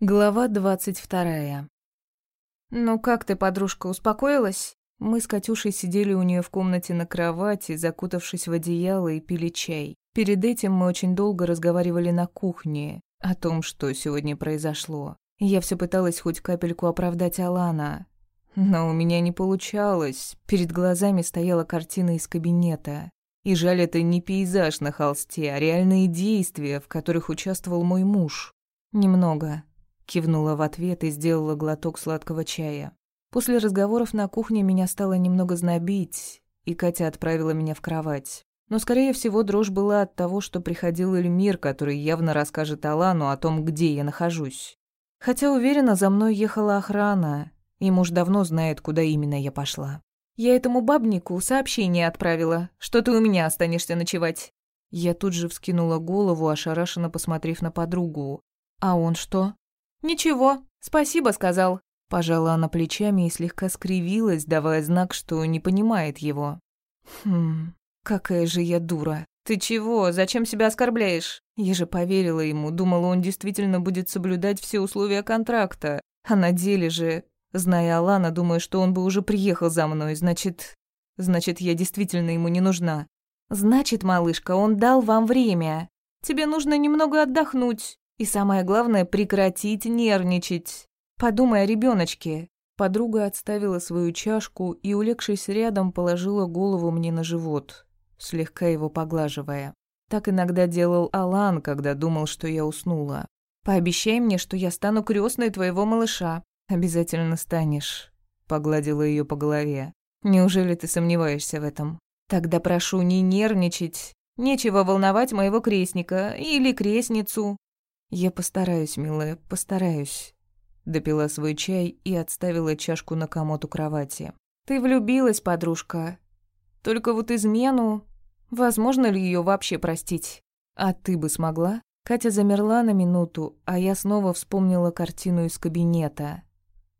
Глава двадцать вторая. «Ну как ты, подружка, успокоилась?» Мы с Катюшей сидели у нее в комнате на кровати, закутавшись в одеяло и пили чай. Перед этим мы очень долго разговаривали на кухне о том, что сегодня произошло. Я все пыталась хоть капельку оправдать Алана, но у меня не получалось. Перед глазами стояла картина из кабинета. И жаль, это не пейзаж на холсте, а реальные действия, в которых участвовал мой муж. Немного. Кивнула в ответ и сделала глоток сладкого чая. После разговоров на кухне меня стало немного знобить, и Катя отправила меня в кровать. Но, скорее всего, дрожь была от того, что приходил Эльмир, который явно расскажет Алану о том, где я нахожусь. Хотя, уверена, за мной ехала охрана, и муж давно знает, куда именно я пошла. «Я этому бабнику сообщение отправила, что ты у меня останешься ночевать». Я тут же вскинула голову, ошарашенно посмотрев на подругу. «А он что?» «Ничего, спасибо», — сказал. Пожала она плечами и слегка скривилась, давая знак, что не понимает его. «Хм, какая же я дура. Ты чего? Зачем себя оскорбляешь? Я же поверила ему, думала, он действительно будет соблюдать все условия контракта. А на деле же, зная Алана, думаю, что он бы уже приехал за мной, значит... Значит, я действительно ему не нужна. Значит, малышка, он дал вам время. Тебе нужно немного отдохнуть. И самое главное, прекратить нервничать. Подумай о ребеночке. Подруга отставила свою чашку и, улегшись рядом, положила голову мне на живот, слегка его поглаживая. Так иногда делал Алан, когда думал, что я уснула. «Пообещай мне, что я стану крестной твоего малыша. Обязательно станешь», — погладила ее по голове. «Неужели ты сомневаешься в этом? Тогда прошу не нервничать. Нечего волновать моего крестника или крестницу. «Я постараюсь, милая, постараюсь». Допила свой чай и отставила чашку на комод у кровати. «Ты влюбилась, подружка. Только вот измену... Возможно ли ее вообще простить? А ты бы смогла?» Катя замерла на минуту, а я снова вспомнила картину из кабинета.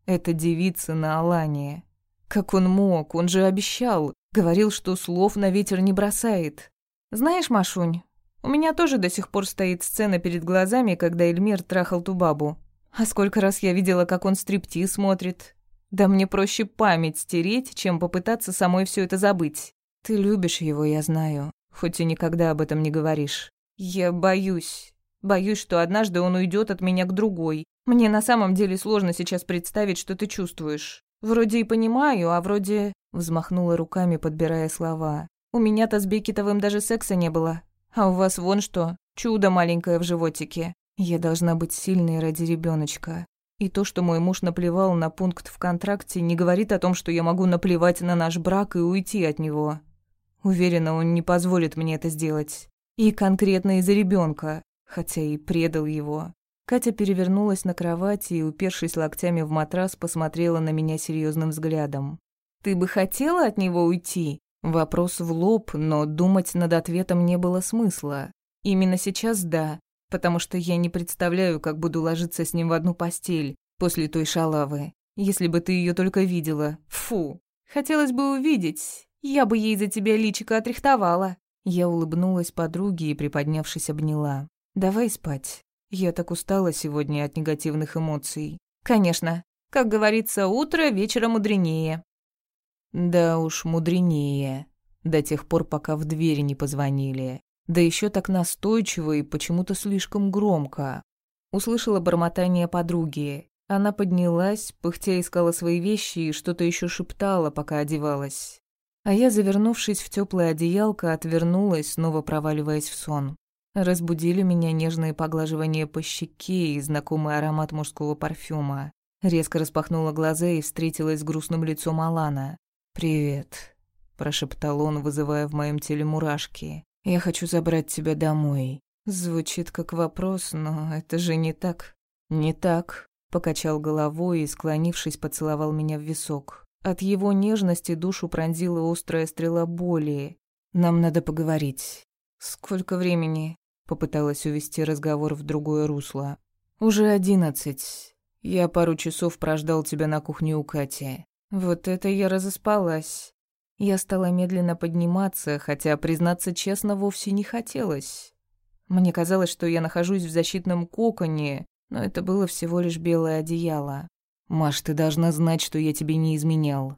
Это девица на Алане. Как он мог? Он же обещал. Говорил, что слов на ветер не бросает. «Знаешь, Машунь, у меня тоже до сих пор стоит сцена перед глазами, когда Эльмир трахал ту бабу. А сколько раз я видела, как он стриптиз смотрит. Да мне проще память стереть, чем попытаться самой все это забыть. Ты любишь его, я знаю, хоть и никогда об этом не говоришь. Я боюсь. Боюсь, что однажды он уйдет от меня к другой. Мне на самом деле сложно сейчас представить, что ты чувствуешь. Вроде и понимаю, а вроде...» Взмахнула руками, подбирая слова. «У меня-то с Бекетовым даже секса не было. А у вас вон что, чудо маленькое в животике. Я должна быть сильной ради ребеночка. И то, что мой муж наплевал на пункт в контракте, не говорит о том, что я могу наплевать на наш брак и уйти от него. Уверена, он не позволит мне это сделать. И конкретно из-за ребенка, хотя и предал его. Катя перевернулась на кровати и, упершись локтями в матрас, посмотрела на меня серьезным взглядом. «Ты бы хотела от него уйти?» Вопрос в лоб, но думать над ответом не было смысла. Именно сейчас да, потому что я не представляю, как буду ложиться с ним в одну постель после той шалавы. Если бы ты ее только видела. Фу. Хотелось бы увидеть. Я бы ей за тебя личико отрихтовала. Я улыбнулась подруге и, приподнявшись, обняла. «Давай спать. Я так устала сегодня от негативных эмоций». «Конечно. Как говорится, утро вечера мудренее». Да уж, мудренее. До тех пор, пока в двери не позвонили. Да еще так настойчиво и почему-то слишком громко. Услышала бормотание подруги. Она поднялась, пыхтя искала свои вещи и что-то еще шептала, пока одевалась. А я, завернувшись в теплое одеялко, отвернулась, снова проваливаясь в сон. Разбудили меня нежные поглаживания по щеке и знакомый аромат мужского парфюма. Резко распахнула глаза и встретилась с грустным лицом Алана. «Привет», — прошептал он, вызывая в моем теле мурашки. «Я хочу забрать тебя домой». Звучит как вопрос, но это же не так. «Не так», — покачал головой и, склонившись, поцеловал меня в висок. От его нежности душу пронзила острая стрела боли. «Нам надо поговорить». «Сколько времени?» — попыталась увести разговор в другое русло. «Уже одиннадцать. Я пару часов прождал тебя на кухне у Кати. Вот это я разоспалась. Я стала медленно подниматься, хотя, признаться честно, вовсе не хотелось. Мне казалось, что я нахожусь в защитном коконе, но это было всего лишь белое одеяло. «Маш, ты должна знать, что я тебе не изменял.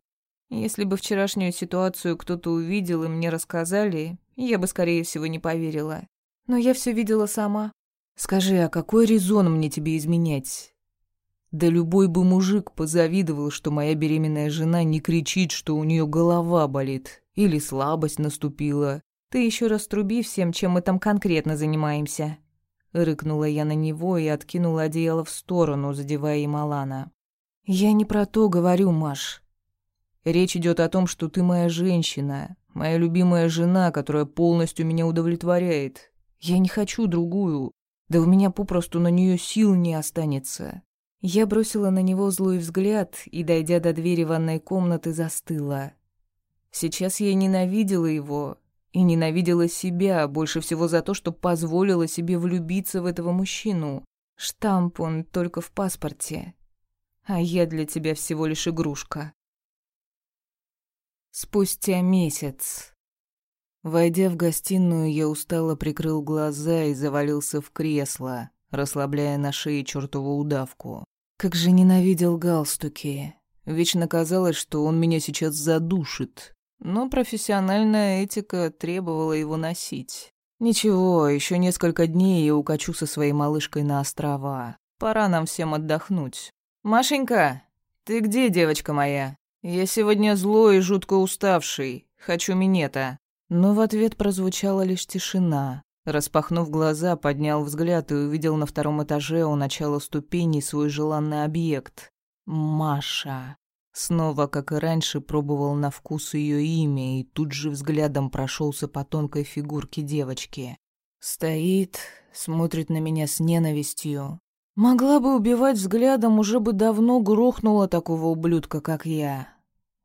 Если бы вчерашнюю ситуацию кто-то увидел и мне рассказали, я бы, скорее всего, не поверила. Но я все видела сама. Скажи, а какой резон мне тебе изменять? Да любой бы мужик позавидовал, что моя беременная жена не кричит, что у нее голова болит или слабость наступила. Ты еще раз труби всем, чем мы там конкретно занимаемся. Рыкнула я на него и откинула одеяло в сторону, задевая им Алана. «Я не про то говорю, Маш. Речь идет о том, что ты моя женщина, моя любимая жена, которая полностью меня удовлетворяет. Я не хочу другую. Да у меня попросту на нее сил не останется». Я бросила на него злой взгляд и, дойдя до двери ванной комнаты, застыла. Сейчас я ненавидела его, и ненавидела себя больше всего за то, что позволила себе влюбиться в этого мужчину. Штамп он только в паспорте. А я для тебя всего лишь игрушка. Спустя месяц. Войдя в гостиную, я устало прикрыл глаза и завалился в кресло, расслабляя на шее чертову удавку. Как же ненавидел галстуки. Вечно казалось, что он меня сейчас задушит, но профессиональная этика требовала его носить. Ничего, еще несколько дней я укачу со своей малышкой на острова. Пора нам всем отдохнуть. Машенька, ты где, девочка моя? Я сегодня злой и жутко уставший. Хочу минета. Но в ответ прозвучала лишь тишина. Распахнув глаза, поднял взгляд и увидел на втором этаже у начала ступеней свой желанный объект. Маша. Снова, как и раньше, пробовал на вкус ее имя и тут же взглядом прошелся по тонкой фигурке девочки. Стоит, смотрит на меня с ненавистью. Могла бы убивать взглядом, уже бы давно грохнула такого ублюдка, как я.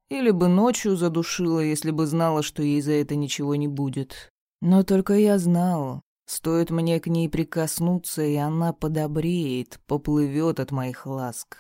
Или бы ночью задушила, если бы знала, что ей за это ничего не будет. Но только я знал, стоит мне к ней прикоснуться, и она подобреет, поплывет от моих ласк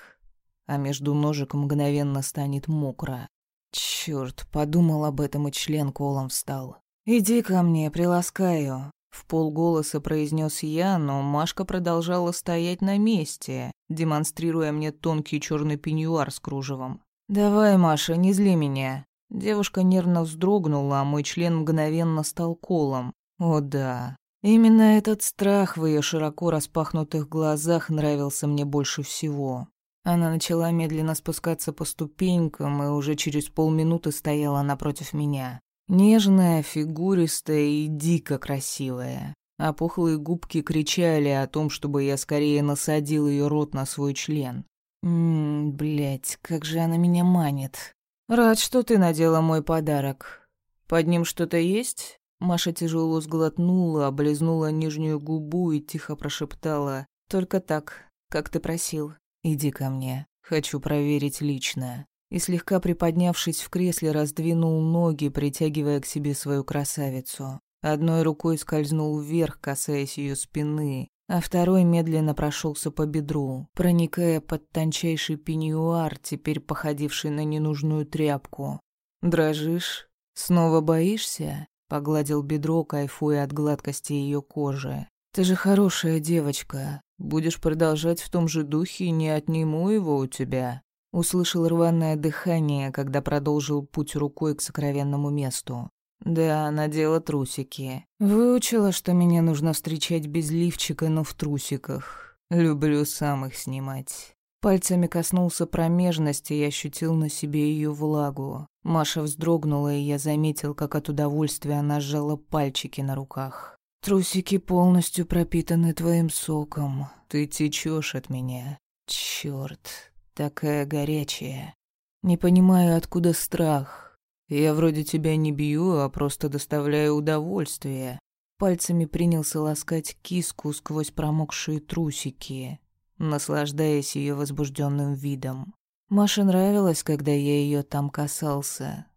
а между ножек мгновенно станет мокро. Черт, подумал об этом и член колом встал. «Иди ко мне, приласкаю», — в полголоса произнес я, но Машка продолжала стоять на месте, демонстрируя мне тонкий черный пеньюар с кружевом. «Давай, Маша, не зли меня». Девушка нервно вздрогнула, а мой член мгновенно стал колом. О да, именно этот страх в ее широко распахнутых глазах нравился мне больше всего. Она начала медленно спускаться по ступенькам и уже через полминуты стояла напротив меня. Нежная, фигуристая и дико красивая. А пухлые губки кричали о том, чтобы я скорее насадил ее рот на свой член. Ммм, блядь, как же она меня манит. Рад, что ты надела мой подарок. Под ним что-то есть? Маша тяжело сглотнула, облизнула нижнюю губу и тихо прошептала. «Только так, как ты просил». «Иди ко мне. Хочу проверить лично». И слегка приподнявшись в кресле, раздвинул ноги, притягивая к себе свою красавицу. Одной рукой скользнул вверх, касаясь ее спины, а второй медленно прошелся по бедру, проникая под тончайший пеньюар, теперь походивший на ненужную тряпку. «Дрожишь? Снова боишься?» — погладил бедро, кайфуя от гладкости ее кожи. «Ты же хорошая девочка. Будешь продолжать в том же духе, не отниму его у тебя». Услышал рваное дыхание, когда продолжил путь рукой к сокровенному месту. Да, надела трусики. Выучила, что меня нужно встречать без лифчика, но в трусиках. Люблю сам их снимать. Пальцами коснулся промежности и ощутил на себе ее влагу. Маша вздрогнула, и я заметил, как от удовольствия она сжала пальчики на руках. Трусики полностью пропитаны твоим соком. Ты течешь от меня. Черт, такая горячая. Не понимаю, откуда страх. Я вроде тебя не бью, а просто доставляю удовольствие. Пальцами принялся ласкать киску сквозь промокшие трусики, наслаждаясь ее возбужденным видом. Маше нравилось, когда я ее там касался,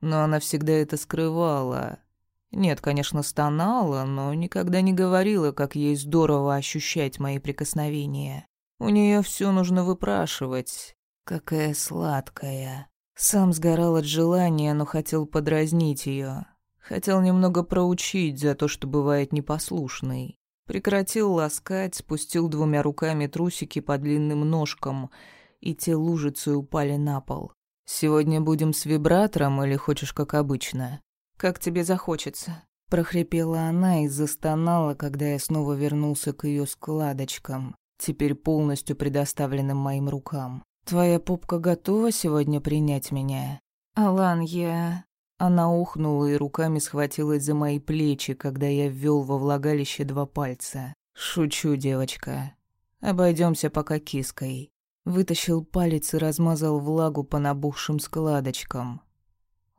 но она всегда это скрывала, нет, конечно, стонала, но никогда не говорила, как ей здорово ощущать мои прикосновения. У нее все нужно выпрашивать. Какая сладкая. Сам сгорал от желания, но хотел подразнить ее. Хотел немного проучить за то, что бывает непослушной. Прекратил ласкать, спустил двумя руками трусики по длинным ножкам, и те лужицы упали на пол. «Сегодня будем с вибратором или хочешь как обычно?» «Как тебе захочется», — прохрипела она и застонала, когда я снова вернулся к ее складочкам, теперь полностью предоставленным моим рукам. «Твоя попка готова сегодня принять меня?» «Алан, я...» Она ухнула и руками схватилась за мои плечи, когда я ввел во влагалище два пальца. «Шучу, девочка. Обойдемся пока киской». Вытащил палец и размазал влагу по набухшим складочкам.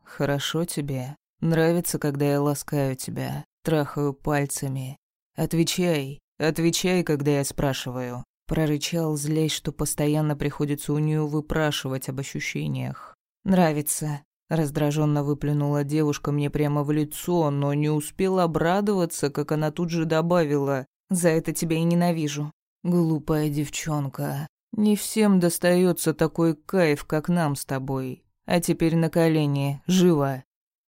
«Хорошо тебе? Нравится, когда я ласкаю тебя, трахаю пальцами? Отвечай, отвечай, когда я спрашиваю». Прорычал, злясь, что постоянно приходится у нее выпрашивать об ощущениях. «Нравится», Раздраженно выплюнула девушка мне прямо в лицо, но не успела обрадоваться, как она тут же добавила «За это тебя и ненавижу». «Глупая девчонка. Не всем достается такой кайф, как нам с тобой. А теперь на колени. Живо!»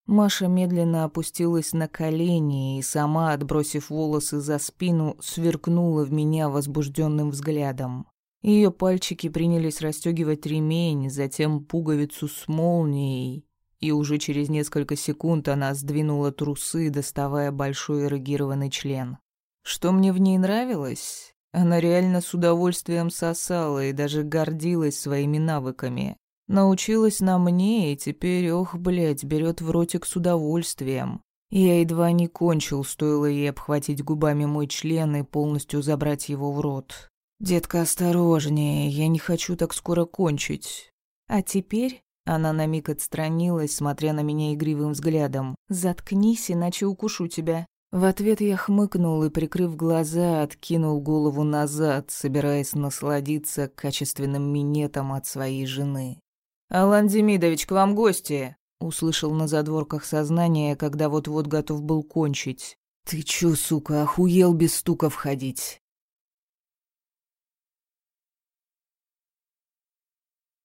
Маша медленно опустилась на колени и сама, отбросив волосы за спину, сверкнула в меня возбужденным взглядом. Ее пальчики принялись расстегивать ремень, затем пуговицу с молнией, и уже через несколько секунд она сдвинула трусы, доставая большой эрогированный член. Что мне в ней нравилось? Она реально с удовольствием сосала и даже гордилась своими навыками. Научилась на мне, и теперь, ох, блядь, берет в ротик с удовольствием. Я едва не кончил, стоило ей обхватить губами мой член и полностью забрать его в рот. «Детка, осторожнее, я не хочу так скоро кончить». А теперь она на миг отстранилась, смотря на меня игривым взглядом. «Заткнись, иначе укушу тебя». В ответ я хмыкнул и, прикрыв глаза, откинул голову назад, собираясь насладиться качественным минетом от своей жены. «Алан Демидович, к вам гости!» Услышал на задворках сознания, когда вот-вот готов был кончить. «Ты чё, сука, охуел без стука входить?»